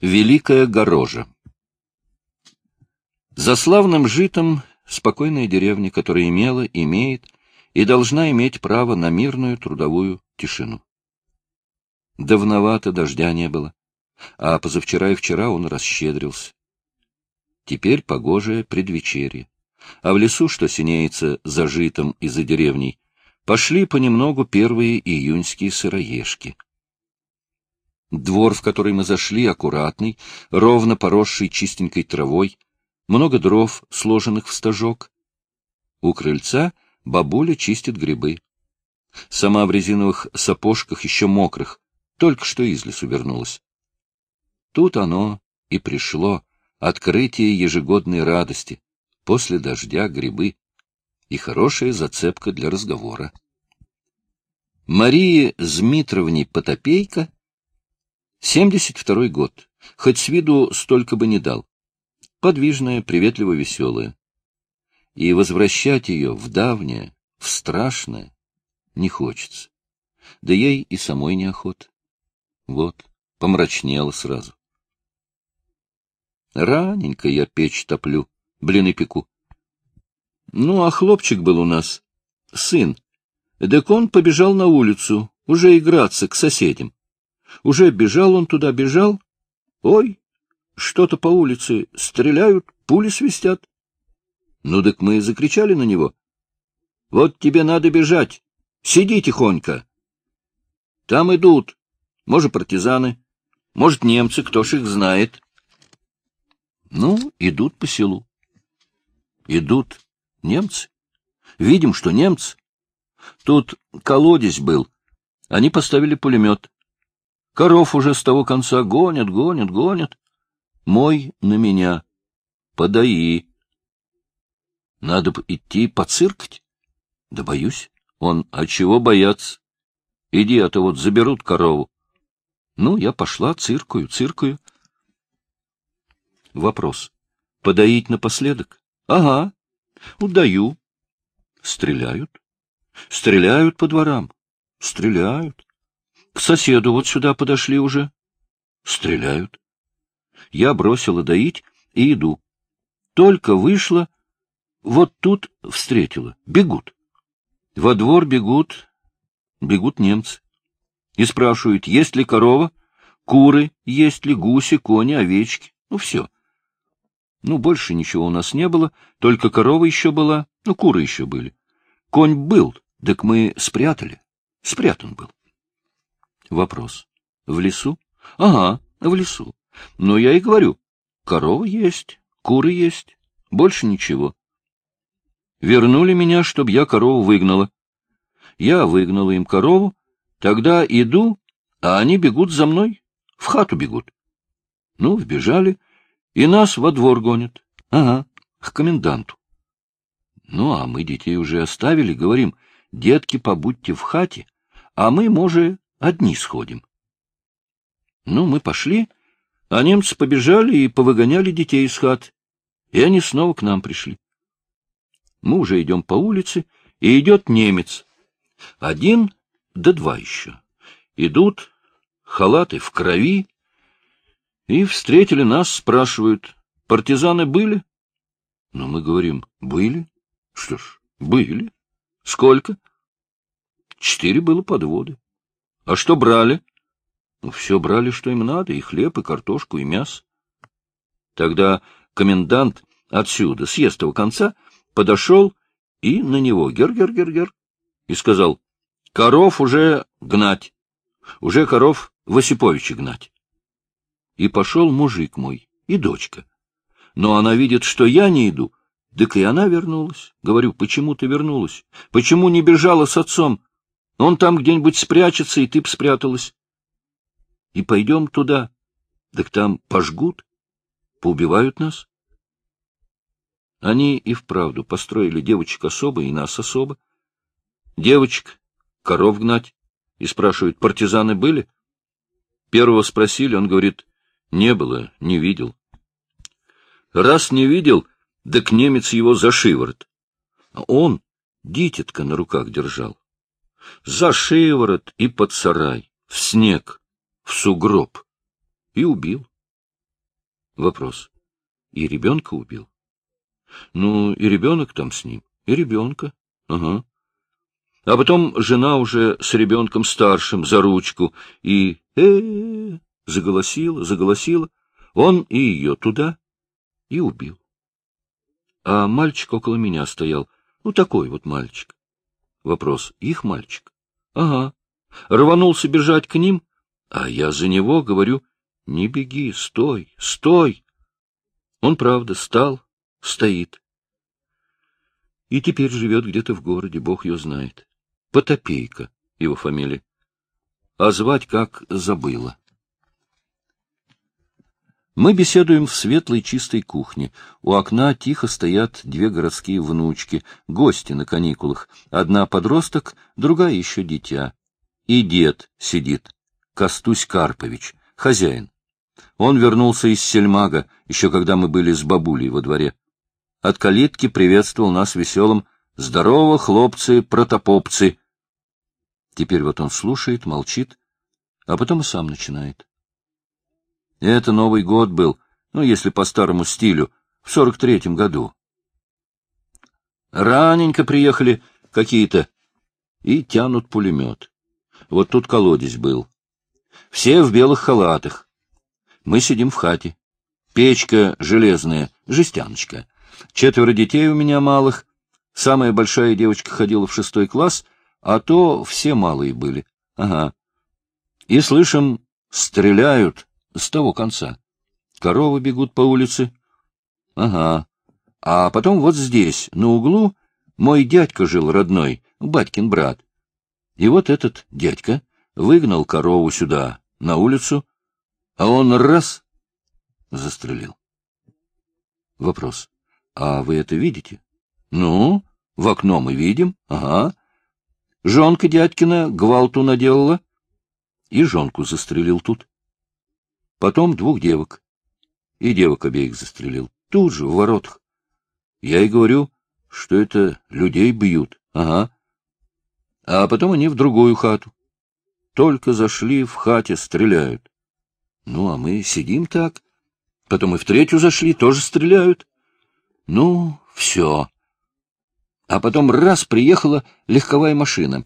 Великая Горожа За славным житом спокойная деревня, которая имела, имеет и должна иметь право на мирную трудовую тишину. Давновато дождя не было, а позавчера и вчера он расщедрился. Теперь погожее предвечерье, а в лесу, что синеется за житом и за деревней, пошли понемногу первые июньские сыроежки — Двор, в который мы зашли, аккуратный, ровно поросший чистенькой травой, много дров, сложенных в стажок. У крыльца бабуля чистит грибы. Сама в резиновых сапожках, еще мокрых, только что из лесу вернулась. Тут оно и пришло, открытие ежегодной радости, после дождя грибы, и хорошая зацепка для разговора. Марии Змитровне Потопейко Семьдесят второй год. Хоть с виду столько бы не дал. Подвижная, приветливо веселая. И возвращать ее в давнее, в страшное не хочется. Да ей и самой неохота. Вот, помрачнела сразу. Раненько я печь топлю, блины пеку. Ну, а хлопчик был у нас, сын. Так он побежал на улицу, уже играться к соседям. Уже бежал он туда, бежал. Ой, что-то по улице стреляют, пули свистят. Ну, так мы и закричали на него. Вот тебе надо бежать. Сиди тихонько. Там идут. Может, партизаны, может, немцы, кто ж их знает. Ну, идут по селу. Идут немцы. Видим, что немцы. Тут колодец был. Они поставили пулемет. Коров уже с того конца гонят, гонят, гонят. Мой на меня. Подаи. Надо бы идти поциркать. Да боюсь. Он, а чего бояться? Иди, а то вот заберут корову. Ну, я пошла, циркую, циркую. Вопрос. Подоить напоследок? Ага. Удаю. Стреляют. Стреляют по дворам. Стреляют. К соседу вот сюда подошли уже. Стреляют. Я бросила доить и иду. Только вышла, вот тут встретила. Бегут. Во двор бегут, бегут немцы. И спрашивают, есть ли корова, куры, есть ли гуси, кони, овечки. Ну, все. Ну, больше ничего у нас не было, только корова еще была, ну, куры еще были. Конь был, так мы спрятали. Спрятан был. Вопрос. В лесу? Ага, в лесу. Но я и говорю, корова есть, куры есть, больше ничего. Вернули меня, чтобы я корову выгнала. Я выгнала им корову, тогда иду, а они бегут за мной, в хату бегут. Ну, вбежали, и нас во двор гонят. Ага, к коменданту. Ну, а мы детей уже оставили, говорим, детки, побудьте в хате, а мы, может, Одни сходим. Ну, мы пошли, а немцы побежали и повыгоняли детей из хат, и они снова к нам пришли. Мы уже идем по улице, и идет немец. Один, да два еще. Идут, халаты в крови, и встретили нас, спрашивают, партизаны были? Но мы говорим, были. Что ж, были. Сколько? Четыре было подводы. А что брали? Ну, все брали, что им надо, и хлеб, и картошку, и мясо. Тогда комендант отсюда, с естого конца, подошел и на него гер-гер-гер-гер и сказал, коров уже гнать, уже коров Васиповича гнать. И пошел мужик мой и дочка. Но она видит, что я не иду, так и она вернулась. Говорю, почему ты вернулась? Почему не бежала с отцом? Он там где-нибудь спрячется, и ты б спряталась. И пойдем туда. Так там пожгут, поубивают нас. Они и вправду построили девочек особо и нас особо. Девочек, коров гнать. И спрашивают, партизаны были? Первого спросили, он говорит, не было, не видел. Раз не видел, так немец его за шиворот. А он дитятка на руках держал за шиворот и под сарай, в снег, в сугроб, и убил. Вопрос. И ребенка убил? Ну, и ребенок там с ним, и ребенка. Ага. А потом жена уже с ребенком старшим за ручку и э, -э, -э заголосила, заголосила. Он и ее туда и убил. А мальчик около меня стоял. Ну, такой вот мальчик. Вопрос. Их мальчик? Ага. Рванулся бежать к ним, а я за него говорю, не беги, стой, стой. Он, правда, стал, стоит. И теперь живет где-то в городе, бог ее знает. Потопейка его фамилия. А звать как забыла. Мы беседуем в светлой чистой кухне. У окна тихо стоят две городские внучки, гости на каникулах. Одна подросток, другая еще дитя. И дед сидит, Костусь Карпович, хозяин. Он вернулся из Сельмага, еще когда мы были с бабулей во дворе. От калитки приветствовал нас веселым «Здорово, хлопцы-протопопцы!» Теперь вот он слушает, молчит, а потом и сам начинает. Это Новый год был, ну, если по старому стилю, в сорок третьем году. Раненько приехали какие-то и тянут пулемет. Вот тут колодец был. Все в белых халатах. Мы сидим в хате. Печка железная, жестяночка. Четверо детей у меня малых. Самая большая девочка ходила в шестой класс, а то все малые были. Ага. И слышим, стреляют с того конца. Коровы бегут по улице. Ага. А потом вот здесь, на углу, мой дядька жил родной, батькин брат. И вот этот дядька выгнал корову сюда, на улицу, а он раз — застрелил. Вопрос. А вы это видите? Ну, в окно мы видим, ага. Жонка дядькина гвалту наделала, и жонку застрелил тут. Потом двух девок. И девок обеих застрелил. Тут же, в воротах. Я и говорю, что это людей бьют. Ага. А потом они в другую хату. Только зашли, в хате стреляют. Ну, а мы сидим так. Потом и в третью зашли, тоже стреляют. Ну, все. А потом раз приехала легковая машина.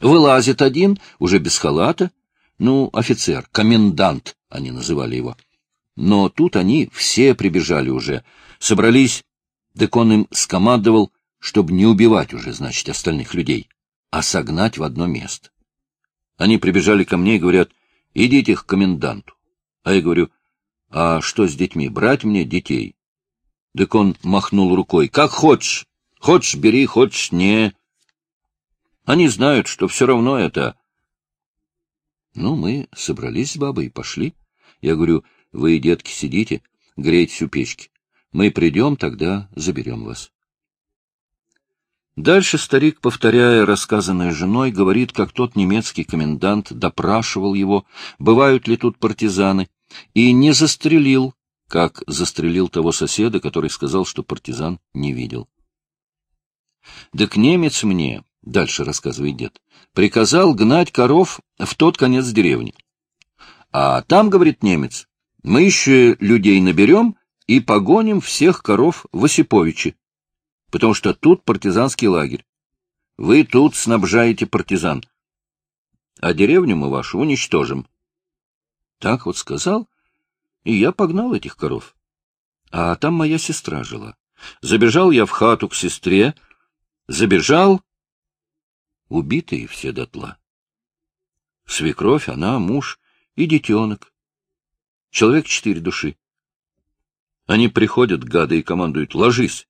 Вылазит один, уже без халата, ну, офицер, комендант, они называли его. Но тут они все прибежали уже, собрались, так им скомандовал, чтобы не убивать уже, значит, остальных людей, а согнать в одно место. Они прибежали ко мне и говорят, идите к коменданту. А я говорю, а что с детьми, брать мне детей? Так махнул рукой, как хочешь, хочешь бери, хочешь не. Они знают, что все равно это ну, мы собрались с бабой и пошли. Я говорю, вы, детки, сидите, грейтесь у печки. Мы придем, тогда заберем вас. Дальше старик, повторяя рассказанное женой, говорит, как тот немецкий комендант допрашивал его, бывают ли тут партизаны, и не застрелил, как застрелил того соседа, который сказал, что партизан не видел. Да к немец мне, — дальше рассказывает дед, — приказал гнать коров в тот конец деревни. А там, говорит немец, мы еще людей наберем и погоним всех коров в Осиповичи, потому что тут партизанский лагерь. Вы тут снабжаете партизан, а деревню мы вашу уничтожим. Так вот сказал, и я погнал этих коров. А там моя сестра жила. Забежал я в хату к сестре, забежал, убитые все дотла. Свекровь, она, муж и детенок. Человек четыре души. Они приходят, гады, и командуют «ложись».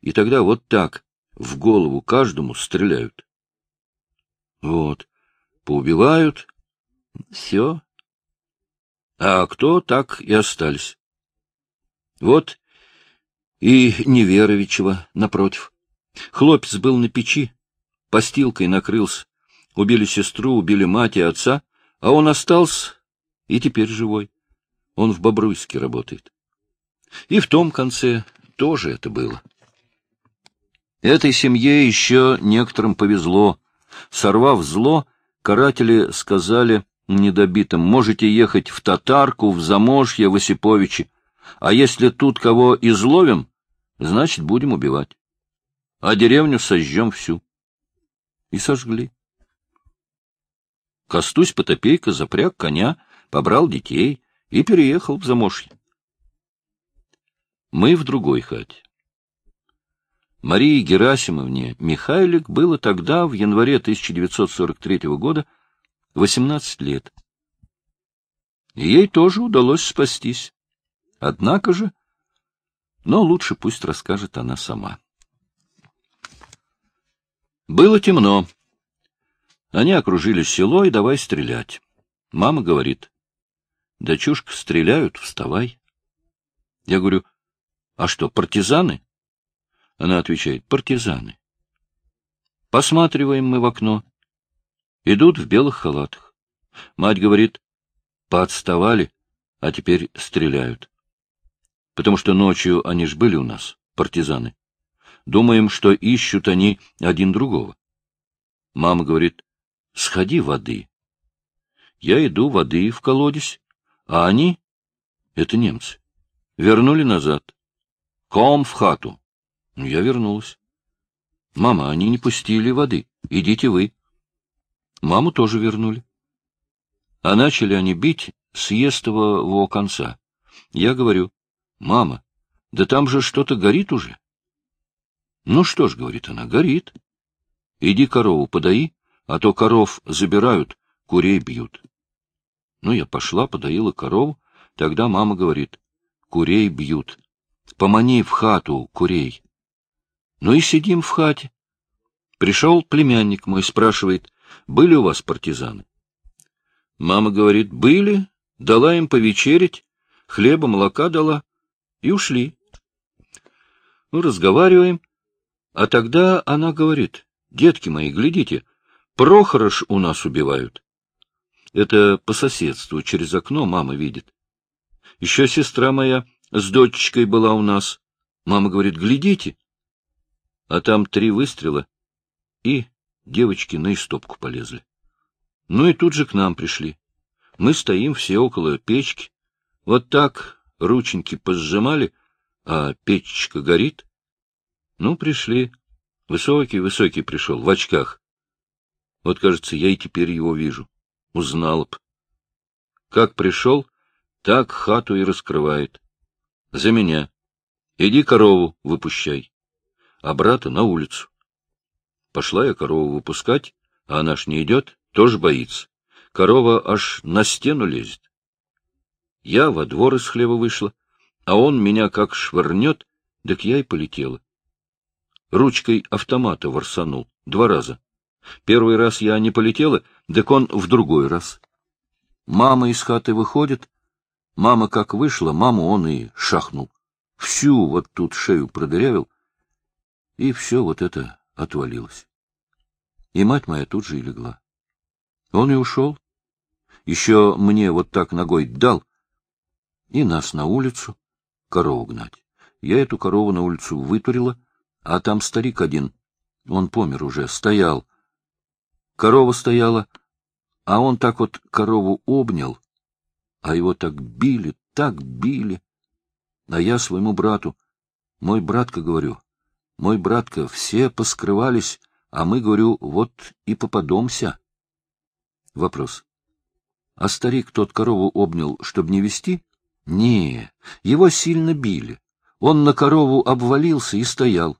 И тогда вот так в голову каждому стреляют. Вот, поубивают, все. А кто так и остались. Вот и Неверовичева напротив. Хлопец был на печи, постилкой накрылся. Убили сестру, убили мать и отца, а он остался и теперь живой. Он в Бобруйске работает. И в том конце тоже это было. Этой семье еще некоторым повезло. Сорвав зло, каратели сказали недобитым, можете ехать в Татарку, в Заможье, в Осиповичи. А если тут кого изловим, значит, будем убивать. А деревню сожжем всю. И сожгли. Костусь Потопейка запряг коня, побрал детей и переехал в Замошье. Мы в другой хате. Марии Герасимовне Михайлик было тогда, в январе 1943 года, 18 лет. ей тоже удалось спастись. Однако же, но лучше пусть расскажет она сама. Было темно. Они окружили село и давай стрелять. Мама говорит, дочушка, стреляют, вставай. Я говорю, а что, партизаны? Она отвечает, партизаны. Посматриваем мы в окно. Идут в белых халатах. Мать говорит, поотставали, а теперь стреляют. Потому что ночью они ж были у нас, партизаны. Думаем, что ищут они один другого. Мама говорит, сходи воды. Я иду воды в колодец, а они, это немцы, вернули назад. Ком в хату. Я вернулась. Мама, они не пустили воды. Идите вы. Маму тоже вернули. А начали они бить с естового конца. Я говорю, мама, да там же что-то горит уже. Ну что ж, говорит она, горит. Иди корову подаи, а то коров забирают, курей бьют. Ну, я пошла, подоила корову. Тогда мама говорит, курей бьют. Помани в хату курей. Ну и сидим в хате. Пришел племянник мой, спрашивает, были у вас партизаны? Мама говорит, были, дала им повечерить, хлеба, молока дала, и ушли. Ну, разговариваем, а тогда она говорит, детки мои, глядите, Прохорош у нас убивают. Это по соседству, через окно мама видит. Еще сестра моя с дочечкой была у нас. Мама говорит, глядите, а там три выстрела, и девочки на истопку полезли. Ну и тут же к нам пришли. Мы стоим все около печки. Вот так рученьки позжимали, а печечка горит. Ну, пришли. Высокий-высокий пришел, в очках. Вот, кажется, я и теперь его вижу. Узнал б. Как пришел, так хату и раскрывает. За меня. Иди корову выпущай а брата на улицу. Пошла я корову выпускать, а она ж не идет, тоже боится. Корова аж на стену лезет. Я во двор из хлева вышла, а он меня как швырнет, так я и полетела. Ручкой автомата ворсанул два раза. Первый раз я не полетела, так он в другой раз. Мама из хаты выходит. Мама как вышла, маму он и шахнул. Всю вот тут шею продырявил, и все вот это отвалилось. И мать моя тут же и легла. Он и ушел. Еще мне вот так ногой дал. И нас на улицу корову гнать. Я эту корову на улицу вытурила, а там старик один, он помер уже, стоял. Корова стояла, а он так вот корову обнял, а его так били, так били. А я своему брату, мой братка, говорю, мой братка, все поскрывались, а мы, говорю, вот и попадомся. Вопрос. А старик тот корову обнял, чтобы не вести? Не, его сильно били. Он на корову обвалился и стоял.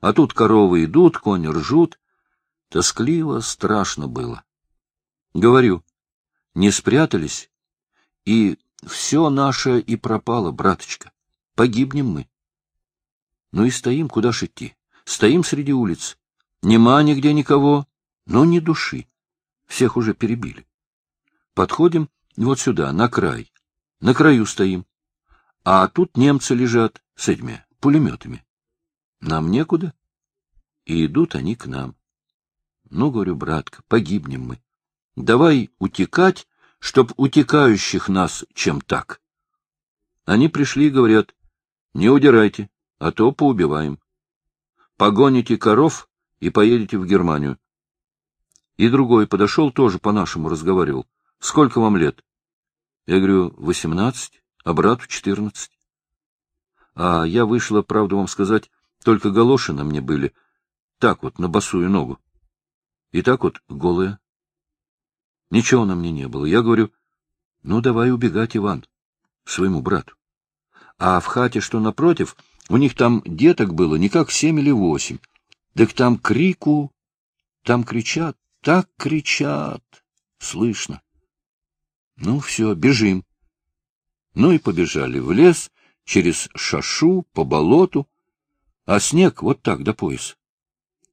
А тут коровы идут, кони ржут. Тоскливо, страшно было. Говорю, не спрятались, и все наше и пропало, браточка. Погибнем мы. Ну и стоим, куда ж идти? Стоим среди улиц. Нема нигде никого, но ни души. Всех уже перебили. Подходим вот сюда, на край. На краю стоим. А тут немцы лежат с этими пулеметами. Нам некуда. И идут они к нам. Ну, говорю, братка, погибнем мы. Давай утекать, чтоб утекающих нас чем так. Они пришли и говорят, не удирайте, а то поубиваем. Погоните коров и поедете в Германию. И другой подошел, тоже по-нашему разговаривал. Сколько вам лет? Я говорю, восемнадцать, а брату четырнадцать. А я вышла, правду вам сказать, только галоши на мне были, так вот, на босую ногу. И так вот голая. Ничего на мне не было. Я говорю, ну, давай убегать, Иван, своему брату. А в хате, что напротив, у них там деток было не как семь или восемь. Так там крику, там кричат, так кричат, слышно. Ну, все, бежим. Ну и побежали в лес, через шашу, по болоту, а снег вот так до пояса.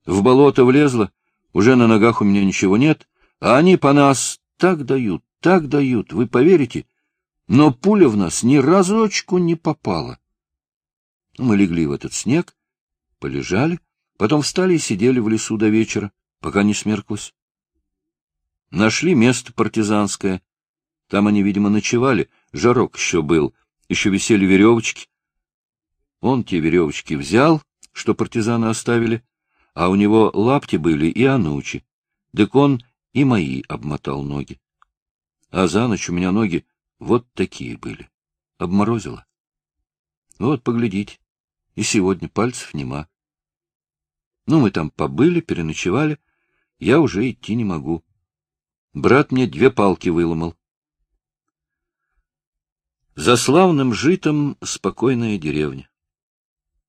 В болото влезло, уже на ногах у меня ничего нет, а они по нас так дают, так дают, вы поверите? Но пуля в нас ни разочку не попала. Мы легли в этот снег, полежали, потом встали и сидели в лесу до вечера, пока не смерклось. Нашли место партизанское. Там они, видимо, ночевали, жарок еще был, еще висели веревочки. Он те веревочки взял, что партизаны оставили, а у него лапти были и анучи. Так он и мои обмотал ноги. А за ночь у меня ноги вот такие были. Обморозило. Вот, поглядите. И сегодня пальцев нема. Ну, мы там побыли, переночевали. Я уже идти не могу. Брат мне две палки выломал. За славным житом спокойная деревня.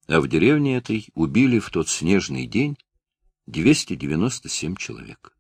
А в деревне этой убили в тот снежный день 297 человек.